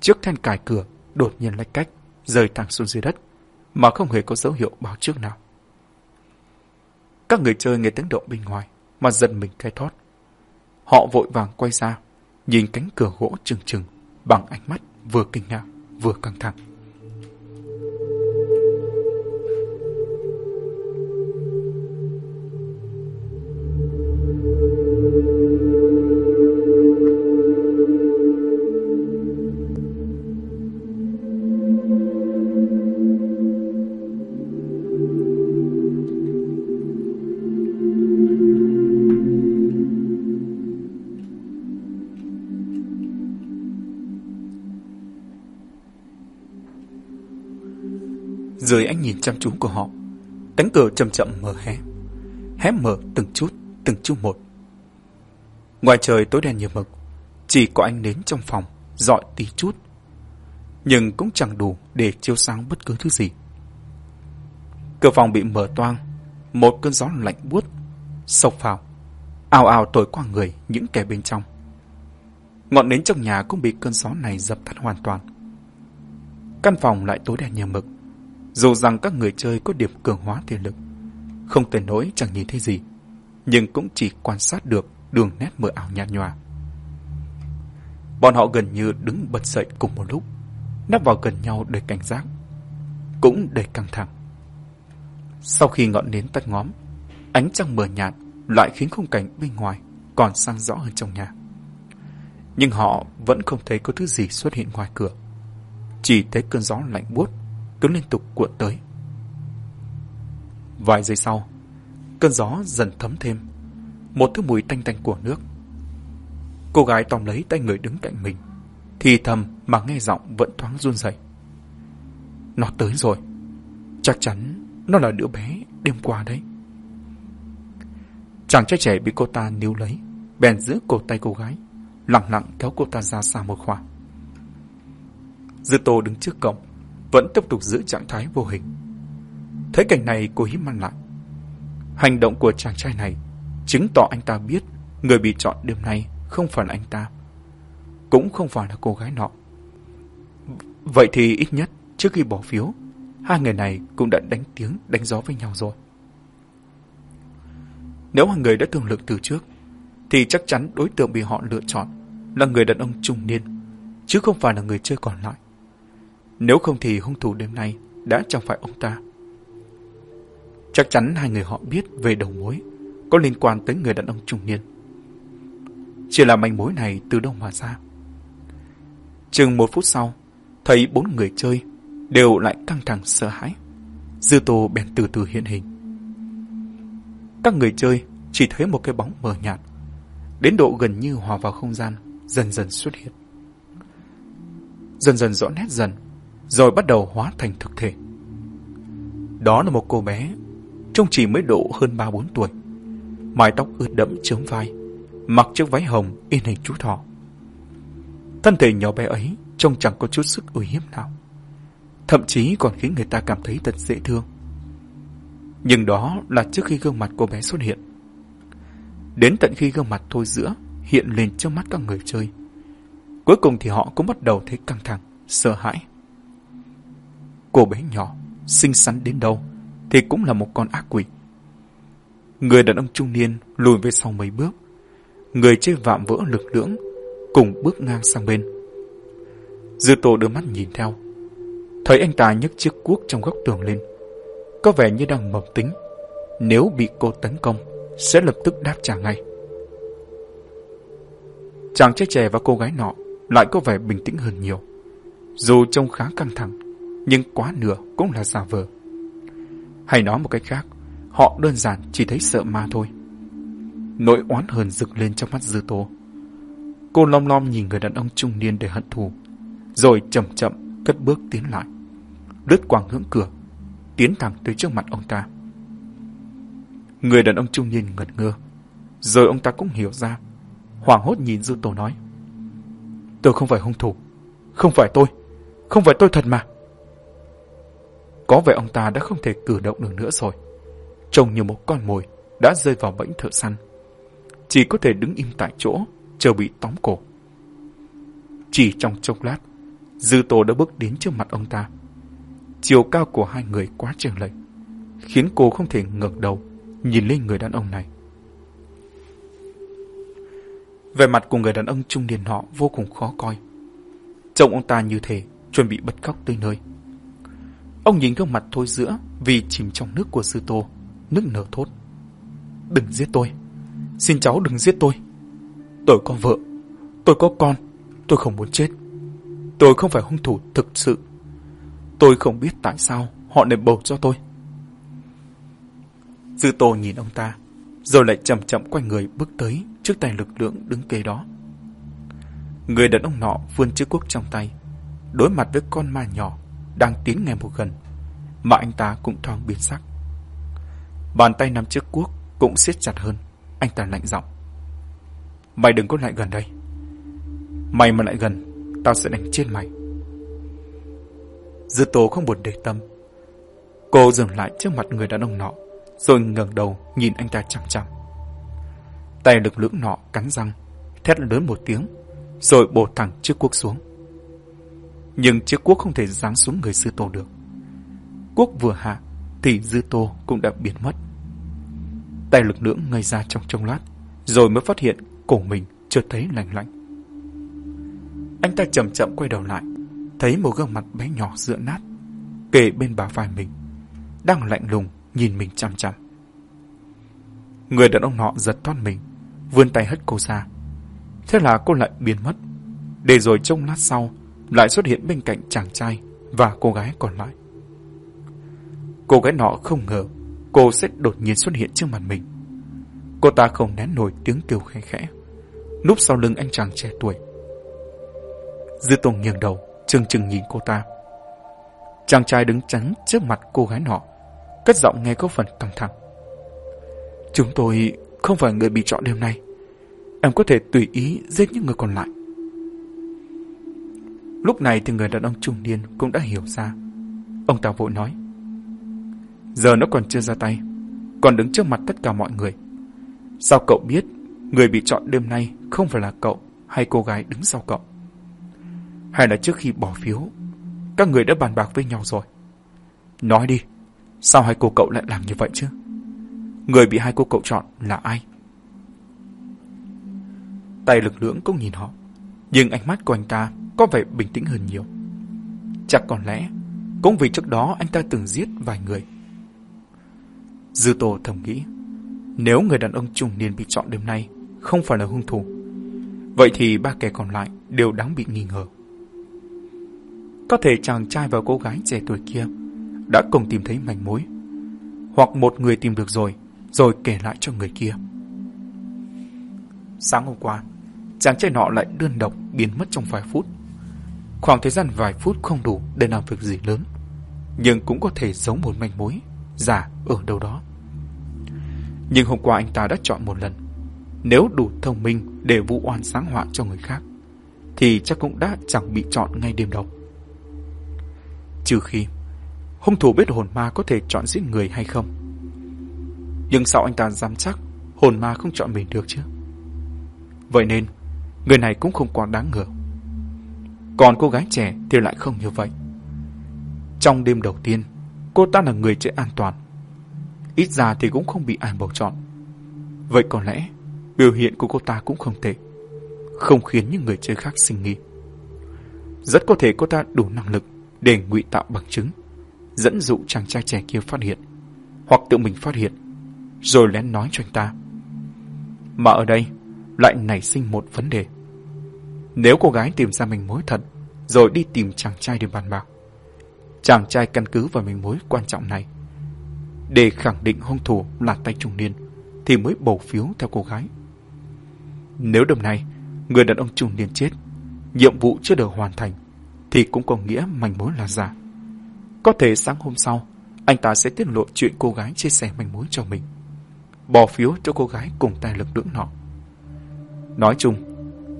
trước then cài cửa đột nhiên lách cách, rơi thẳng xuống dưới đất, mà không hề có dấu hiệu báo trước nào. Các người chơi nghe tiếng động bên ngoài, mà dần mình khai thoát. Họ vội vàng quay ra, nhìn cánh cửa gỗ trừng trừng, bằng ánh mắt vừa kinh ngạc, vừa căng thẳng. Dưới ánh nhìn chăm chú của họ, cánh cửa chậm chậm mở hé. Hé mở từng chút, từng chút một. Ngoài trời tối đen như mực, chỉ có ánh nến trong phòng, dọi tí chút. Nhưng cũng chẳng đủ để chiếu sáng bất cứ thứ gì. Cửa phòng bị mở toang, một cơn gió lạnh buốt, sộc vào. ào ào thổi qua người những kẻ bên trong. Ngọn nến trong nhà cũng bị cơn gió này dập tắt hoàn toàn. Căn phòng lại tối đen như mực, dù rằng các người chơi có điểm cường hóa thể lực, không thể nỗi chẳng nhìn thấy gì, nhưng cũng chỉ quan sát được đường nét mờ ảo nhạt nhòa. Bọn họ gần như đứng bật dậy cùng một lúc, nắp vào gần nhau để cảnh giác, cũng đầy căng thẳng. Sau khi ngọn nến tắt ngóm, ánh trăng mờ nhạt lại khiến khung cảnh bên ngoài còn sang rõ hơn trong nhà. Nhưng họ vẫn không thấy có thứ gì xuất hiện ngoài cửa. Chỉ thấy cơn gió lạnh buốt cứ liên tục cuộn tới. Vài giây sau, cơn gió dần thấm thêm, một thứ mùi tanh tanh của nước. Cô gái tóm lấy tay người đứng cạnh mình, thì thầm mà nghe giọng vẫn thoáng run rẩy. Nó tới rồi, chắc chắn nó là đứa bé đêm qua đấy. Chàng trai trẻ bị cô ta níu lấy, bèn giữ cổ tay cô gái, lặng lặng kéo cô ta ra xa một khoảng. Dư Tô đứng trước cổng, vẫn tiếp tục giữ trạng thái vô hình. Thấy cảnh này cô hí mắt lại. Hành động của chàng trai này chứng tỏ anh ta biết người bị chọn đêm nay không phải là anh ta. Cũng không phải là cô gái nọ. Vậy thì ít nhất trước khi bỏ phiếu, hai người này cũng đã đánh tiếng đánh gió với nhau rồi. Nếu hai người đã thương lượng từ trước, thì chắc chắn đối tượng bị họ lựa chọn là người đàn ông trung niên, chứ không phải là người chơi còn lại. Nếu không thì hung thủ đêm nay đã chẳng phải ông ta. Chắc chắn hai người họ biết về đầu mối có liên quan tới người đàn ông trung niên. Chỉ là manh mối này từ đâu mà ra. Chừng một phút sau, thấy bốn người chơi đều lại căng thẳng sợ hãi. Dư Tô bèn từ từ hiện hình. Các người chơi chỉ thấy một cái bóng mờ nhạt, đến độ gần như hòa vào không gian, dần dần xuất hiện. Dần dần rõ nét dần, rồi bắt đầu hóa thành thực thể. Đó là một cô bé, trông chỉ mới độ hơn 3-4 tuổi, mái tóc ướt đẫm chớm vai, mặc chiếc váy hồng in hình chú thỏ. Thân thể nhỏ bé ấy trông chẳng có chút sức uy hiếp nào, thậm chí còn khiến người ta cảm thấy thật dễ thương. Nhưng đó là trước khi gương mặt cô bé xuất hiện. Đến tận khi gương mặt thôi giữa hiện lên trước mắt các người chơi. Cuối cùng thì họ cũng bắt đầu thấy căng thẳng, sợ hãi. Cô bé nhỏ, xinh xắn đến đâu, thì cũng là một con ác quỷ. Người đàn ông trung niên lùi về sau mấy bước. Người chơi vạm vỡ lực lưỡng, cùng bước ngang sang bên. Dư tổ đưa mắt nhìn theo. Thấy anh ta nhấc chiếc cuốc trong góc tường lên. Có vẻ như đang mập tính. Nếu bị cô tấn công, sẽ lập tức đáp trả ngay. Chàng trai trẻ và cô gái nọ lại có vẻ bình tĩnh hơn nhiều. Dù trông khá căng thẳng, nhưng quá nửa cũng là giả vờ. Hay nói một cách khác, họ đơn giản chỉ thấy sợ ma thôi. Nỗi oán hờn rực lên trong mắt dư tô. Cô lom lom nhìn người đàn ông trung niên để hận thù, rồi chậm chậm cất bước tiến lại. Lướt qua ngưỡng cửa, tiến thẳng tới trước mặt ông ta. Người đàn ông trung niên ngẩn ngơ, rồi ông ta cũng hiểu ra. Hoảng hốt nhìn dư tô nói. Tôi không phải hung thủ, không phải tôi, không phải tôi thật mà. Có vẻ ông ta đã không thể cử động được nữa rồi. Trông như một con mồi đã rơi vào bẫy thợ săn. Chỉ có thể đứng im tại chỗ, chờ bị tóm cổ. Chỉ trong chốc lát, Dư Tô đã bước đến trước mặt ông ta. Chiều cao của hai người quá trường lệch, khiến cô không thể ngẩng đầu nhìn lên người đàn ông này. Về mặt của người đàn ông trung niên họ vô cùng khó coi. Trông ông ta như thể chuẩn bị bật khóc tới nơi. Ông nhìn gương mặt thôi giữa vì chìm trong nước của sư tô, nước nở thốt. Đừng giết tôi. Xin cháu đừng giết tôi. Tôi có vợ. Tôi có con. Tôi không muốn chết. Tôi không phải hung thủ thực sự. Tôi không biết tại sao họ lại bầu cho tôi. Dư tô nhìn ông ta, rồi lại chậm chậm quay người bước tới trước tay lực lượng đứng kế đó. Người đàn ông nọ vươn chiếc cuốc trong tay, đối mặt với con ma nhỏ đang tiến ngày một gần, mà anh ta cũng thoáng biến sắc. Bàn tay nắm chiếc cuốc cũng siết chặt hơn, anh ta lạnh giọng. Mày đừng có lại gần đây. Mày mà lại gần, tao sẽ đánh chết mày. Dư tố không buồn để tâm. Cô dừng lại trước mặt người đàn ông nọ, rồi ngẩng đầu nhìn anh ta chằm chằm. Tay lực lưỡng nọ cắn răng, thét lớn một tiếng, rồi bổ thẳng chiếc cuốc xuống. Nhưng chiếc cuốc không thể giáng xuống người sư tổ được. Cuốc vừa hạ, thì dư tô cũng đã biến mất. Tay lực lưỡng ngây ra trong trông lát, rồi mới phát hiện cổ mình chưa thấy lành lạnh. Anh ta chậm chậm quay đầu lại, thấy một gương mặt bé nhỏ dựa nát, kề bên bà vai mình, đang lạnh lùng nhìn mình chăm chằm. Người đàn ông nọ giật thoát mình, vươn tay hất cô ra. Thế là cô lại biến mất, để rồi trông lát sau lại xuất hiện bên cạnh chàng trai và cô gái còn lại. Cô gái nọ không ngờ cô sẽ đột nhiên xuất hiện trước mặt mình. Cô ta không nén nổi tiếng kêu khẽ khẽ, núp sau lưng anh chàng trẻ tuổi. Dư Tùng nghiêng đầu, chừng chừng nhìn cô ta. Chàng trai đứng chắn trước mặt cô gái nọ, cất giọng nghe có phần căng thẳng. Chúng tôi không phải người bị chọn đêm nay. Em có thể tùy ý giết những người còn lại. Lúc này thì người đàn ông trung niên cũng đã hiểu ra. Ông ta vội nói. Giờ nó còn chưa ra tay, còn đứng trước mặt tất cả mọi người. Sao cậu biết người bị chọn đêm nay không phải là cậu hay cô gái đứng sau cậu? Hay là trước khi bỏ phiếu, các người đã bàn bạc với nhau rồi? Nói đi, sao hai cô cậu lại làm như vậy chứ? Người bị hai cô cậu chọn là ai? Tay lực lưỡng cũng nhìn họ, nhưng ánh mắt của anh ta có vẻ bình tĩnh hơn nhiều. Chắc còn lẽ, cũng vì trước đó anh ta từng giết vài người. Dư Tô thầm nghĩ, nếu người đàn ông trung niên bị chọn đêm nay không phải là hung thủ, vậy thì ba kẻ còn lại đều đáng bị nghi ngờ. Có thể chàng trai và cô gái trẻ tuổi kia đã cùng tìm thấy manh mối, hoặc một người tìm được rồi, rồi kể lại cho người kia. Sáng hôm qua, chàng trai nọ lại đơn độc biến mất trong vài phút. Khoảng thời gian vài phút không đủ để làm việc gì lớn, nhưng cũng có thể giấu một manh mối giả ở đâu đó. Nhưng hôm qua anh ta đã chọn một lần. Nếu đủ thông minh để vụ oan sáng họa cho người khác, thì chắc cũng đã chẳng bị chọn ngay đêm đầu. Trừ khi hung thủ biết hồn ma có thể chọn giết người hay không. Nhưng sao anh ta dám chắc hồn ma không chọn mình được chứ? Vậy nên, người này cũng không quá đáng ngờ. Còn cô gái trẻ thì lại không như vậy. Trong đêm đầu tiên, cô ta là người chơi an toàn. Ít ra thì cũng không bị ai bầu chọn. Vậy có lẽ, biểu hiện của cô ta cũng không tệ. Không khiến những người chơi khác sinh nghi. Rất có thể cô ta đủ năng lực để ngụy tạo bằng chứng, dẫn dụ chàng trai trẻ kia phát hiện, hoặc tự mình phát hiện, rồi lén nói cho anh ta. Mà ở đây lại nảy sinh một vấn đề. Nếu cô gái tìm ra mình mối thật, rồi đi tìm chàng trai để bàn bạc, chàng trai căn cứ vào mình mối quan trọng này, để khẳng định hung thủ là tay trung niên, thì mới bầu phiếu theo cô gái. Nếu đêm nay, người đàn ông trung niên chết, nhiệm vụ chưa được hoàn thành, thì cũng có nghĩa manh mối là giả. Có thể sáng hôm sau, anh ta sẽ tiết lộ chuyện cô gái chia sẻ manh mối cho mình. Bỏ phiếu cho cô gái cùng tài lực lưỡng nọ. Nói chung,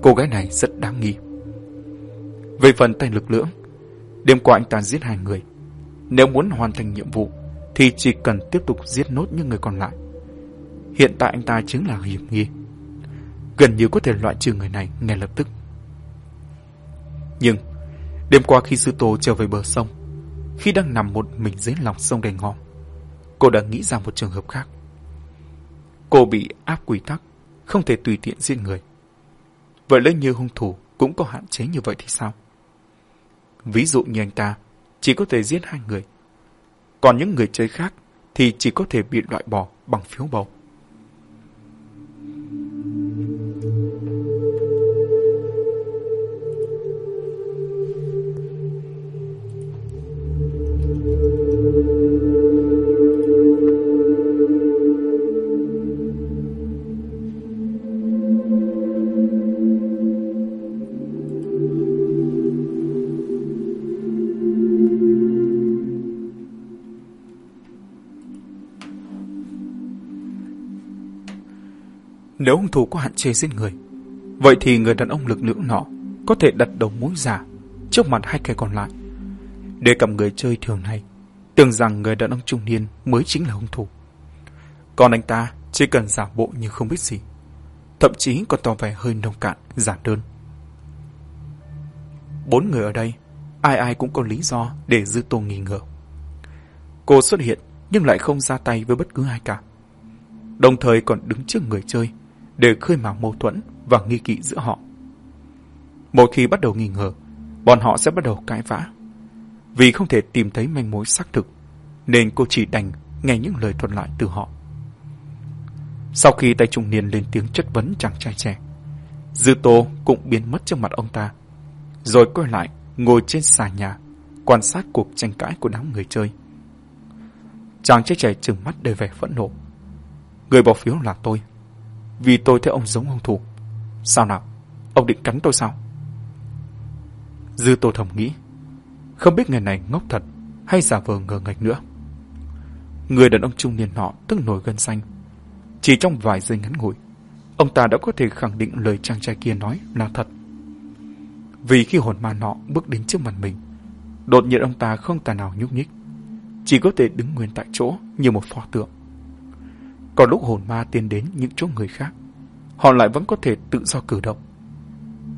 cô gái này rất đáng nghi. Về phần tay lực lưỡng, đêm qua anh ta giết hai người. Nếu muốn hoàn thành nhiệm vụ, thì chỉ cần tiếp tục giết nốt những người còn lại. Hiện tại anh ta chính là hiểm nghi. Gần như có thể loại trừ người này ngay lập tức. Nhưng, đêm qua khi sư tổ trở về bờ sông, khi đang nằm một mình dưới lòng sông đèn ngòm, cô đã nghĩ ra một trường hợp khác. Cô bị áp quy tắc, không thể tùy tiện giết người. Vậy lấy như hung thủ cũng có hạn chế như vậy thì sao? Ví dụ như anh ta chỉ có thể giết hai người, còn những người chơi khác thì chỉ có thể bị loại bỏ bằng phiếu bầu. Hung thủ có hạn chế giết người, vậy thì người đàn ông lực lưỡng nọ có thể đặt đầu mối giả trước mặt hai kẻ còn lại. Để cầm người chơi thường này tưởng rằng người đàn ông trung niên mới chính là hung thủ. Còn anh ta chỉ cần giả bộ như không biết gì. thậm chí còn tỏ vẻ hơi nông cạn, giản đơn. Bốn người ở đây, ai ai cũng có lý do để Dư Tô nghi ngờ. Cô xuất hiện nhưng lại không ra tay với bất cứ ai cả. Đồng thời còn đứng trước người chơi để khơi mào mâu thuẫn và nghi kỵ giữa họ. Một khi bắt đầu nghi ngờ, bọn họ sẽ bắt đầu cãi vã. Vì không thể tìm thấy manh mối xác thực, nên cô chỉ đành nghe những lời thuận lại từ họ. Sau khi tay trung niên lên tiếng chất vấn chàng trai trẻ, Dư Tô cũng biến mất trước mặt ông ta, rồi quay lại ngồi trên xà nhà, quan sát cuộc tranh cãi của đám người chơi. Chàng trai trẻ trừng mắt đầy vẻ phẫn nộ. Người bỏ phiếu là tôi, vì tôi thấy ông giống hung thủ. Sao nào? Ông định cắn tôi sao? Dư Tô thầm nghĩ, không biết người này ngốc thật hay giả vờ ngờ ngạch nữa. Người đàn ông trung niên nọ tức nổi gân xanh. Chỉ trong vài giây ngắn ngủi, ông ta đã có thể khẳng định lời chàng trai kia nói là thật. Vì khi hồn ma nọ bước đến trước mặt mình, đột nhiên ông ta không tài nào nhúc nhích, chỉ có thể đứng nguyên tại chỗ như một pho tượng. Còn lúc hồn ma tiến đến những chỗ người khác, họ lại vẫn có thể tự do cử động.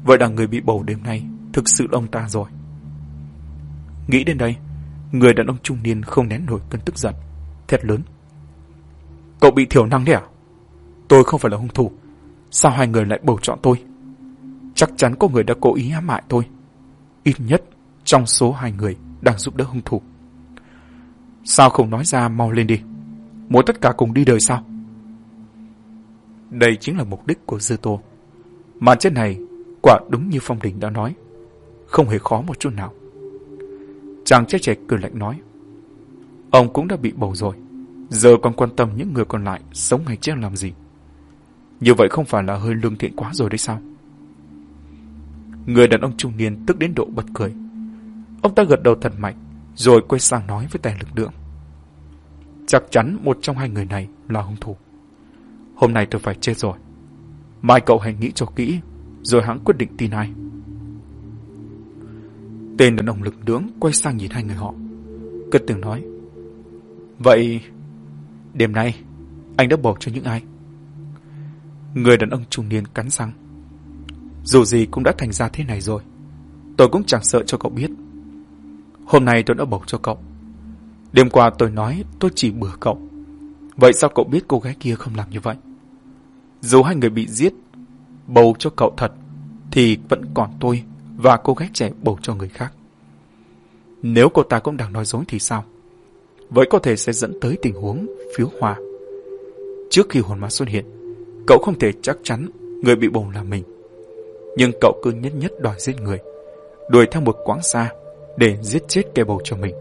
Vậy là người bị bầu đêm nay thực sự là ông ta rồi. Nghĩ đến đây, người đàn ông trung niên không nén nổi cơn tức giận, thét lớn. Cậu bị thiểu năng đấy à? Tôi không phải là hung thủ. Sao hai người lại bầu chọn tôi? Chắc chắn có người đã cố ý ám hại tôi. Ít nhất trong số hai người đang giúp đỡ hung thủ. Sao không nói ra mau lên đi? Muốn tất cả cùng đi đời sao? Đây chính là mục đích của Dư Tô. Màn chết này quả đúng như Phong Đình đã nói. Không hề khó một chút nào. Chàng trai trẻ cười lạnh nói. Ông cũng đã bị bầu rồi. Giờ còn quan tâm những người còn lại sống hay chết làm gì. Như vậy không phải là hơi lương thiện quá rồi đấy sao? Người đàn ông trung niên tức đến độ bật cười. Ông ta gật đầu thật mạnh, rồi quay sang nói với tài lực lượng. Chắc chắn một trong hai người này là hung thủ. Hôm nay tôi phải chết rồi. Mai cậu hãy nghĩ cho kỹ, rồi hãng quyết định tin ai. Tên đàn ông lực lưỡng quay sang nhìn hai người họ. Cất tiếng nói. Vậy, đêm nay, anh đã bầu cho những ai? Người đàn ông trung niên cắn răng. Dù gì cũng đã thành ra thế này rồi. Tôi cũng chẳng sợ cho cậu biết. Hôm nay tôi đã bầu cho cậu. Đêm qua tôi nói tôi chỉ bừa cậu. Vậy sao cậu biết cô gái kia không làm như vậy? Dù hai người bị giết, bầu cho cậu thật, thì vẫn còn tôi và cô gái trẻ bầu cho người khác. Nếu cô ta cũng đang nói dối thì sao? Vậy có thể sẽ dẫn tới tình huống phiếu hòa. Trước khi hồn ma xuất hiện, cậu không thể chắc chắn người bị bầu là mình. Nhưng cậu cứ nhất nhất đòi giết người, đuổi theo một quãng xa để giết chết kẻ bầu cho mình.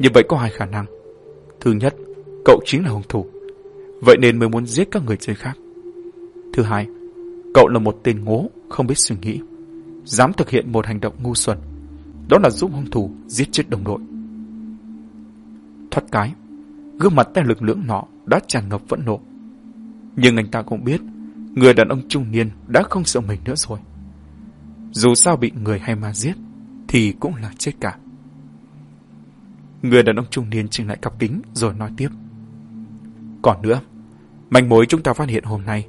Như vậy có hai khả năng. Thứ nhất, cậu chính là hung thủ. Vậy nên mới muốn giết các người chơi khác. Thứ hai, cậu là một tên ngố, không biết suy nghĩ. Dám thực hiện một hành động ngu xuẩn. Đó là giúp hung thủ giết chết đồng đội. Thoát cái, gương mặt tay lực lưỡng nọ đã tràn ngập phẫn nộ. Nhưng anh ta cũng biết, người đàn ông trung niên đã không sợ mình nữa rồi. Dù sao bị người hay ma giết, thì cũng là chết cả. Người đàn ông trung niên chỉnh lại cặp kính rồi nói tiếp. Còn nữa, manh mối chúng ta phát hiện hôm nay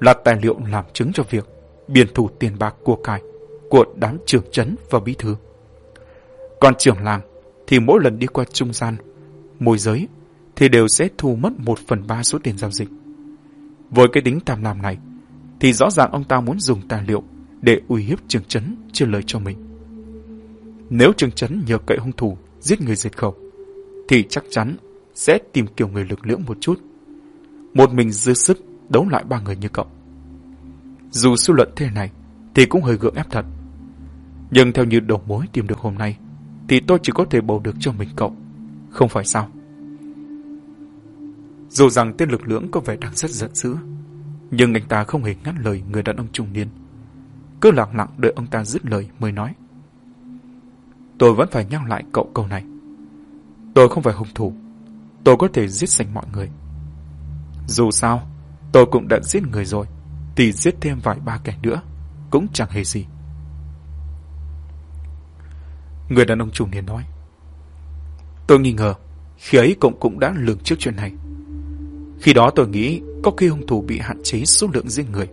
là tài liệu làm chứng cho việc biển thủ tiền bạc của cải của đám trưởng trấn và bí thư. Còn trưởng làng thì mỗi lần đi qua trung gian, môi giới thì đều sẽ thu mất một phần ba số tiền giao dịch. Với cái tính tham lam này, thì rõ ràng ông ta muốn dùng tài liệu để uy hiếp trường trấn chưa lời cho mình. Nếu trường trấn nhờ cậy hung thủ giết người diệt khẩu, thì chắc chắn sẽ tìm kiểu người lực lưỡng một chút. Một mình dư sức đấu lại ba người như cậu. Dù suy luận thế này, thì cũng hơi gượng ép thật. Nhưng theo như đầu mối tìm được hôm nay, thì tôi chỉ có thể bầu được cho mình cậu. Không phải sao? Dù rằng tên lực lưỡng có vẻ đang rất giận dữ, nhưng anh ta không hề ngắt lời người đàn ông trung niên. Cứ lặng lặng đợi ông ta dứt lời mới nói. Tôi vẫn phải nhắc lại cậu câu này. Tôi không phải hung thủ. Tôi có thể giết sạch mọi người. Dù sao, tôi cũng đã giết người rồi, thì giết thêm vài ba kẻ nữa, cũng chẳng hề gì. Người đàn ông trung liền nói. Tôi nghi ngờ, khi ấy cậu cũng đã lường trước chuyện này. Khi đó tôi nghĩ có khi hung thủ bị hạn chế số lượng giết người.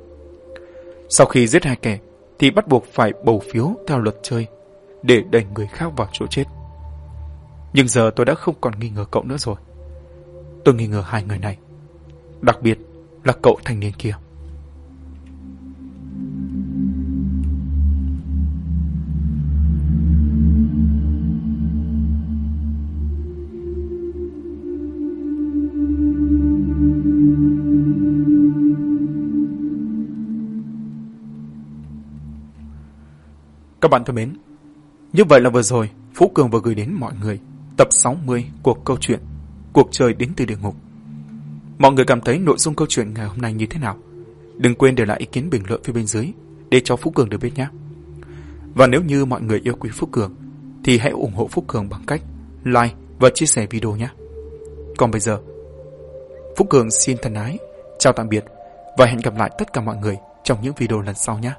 Sau khi giết hai kẻ, thì bắt buộc phải bầu phiếu theo luật chơi để đẩy người khác vào chỗ chết. Nhưng giờ tôi đã không còn nghi ngờ cậu nữa rồi. Tôi nghi ngờ hai người này. Đặc biệt là cậu thanh niên kia. Các bạn thân mến, như vậy là vừa rồi Phú Cường vừa gửi đến mọi người tập 60 của câu chuyện Cuộc trời đến từ địa ngục. Mọi người cảm thấy nội dung câu chuyện ngày hôm nay như thế nào? Đừng quên để lại ý kiến bình luận phía bên dưới để cho Phú Cường được biết nhé. Và nếu như mọi người yêu quý Phú Cường thì hãy ủng hộ Phú Cường bằng cách like và chia sẻ video nhé. Còn bây giờ, Phú Cường xin thân ái, chào tạm biệt và hẹn gặp lại tất cả mọi người trong những video lần sau nhé.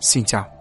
Xin chào.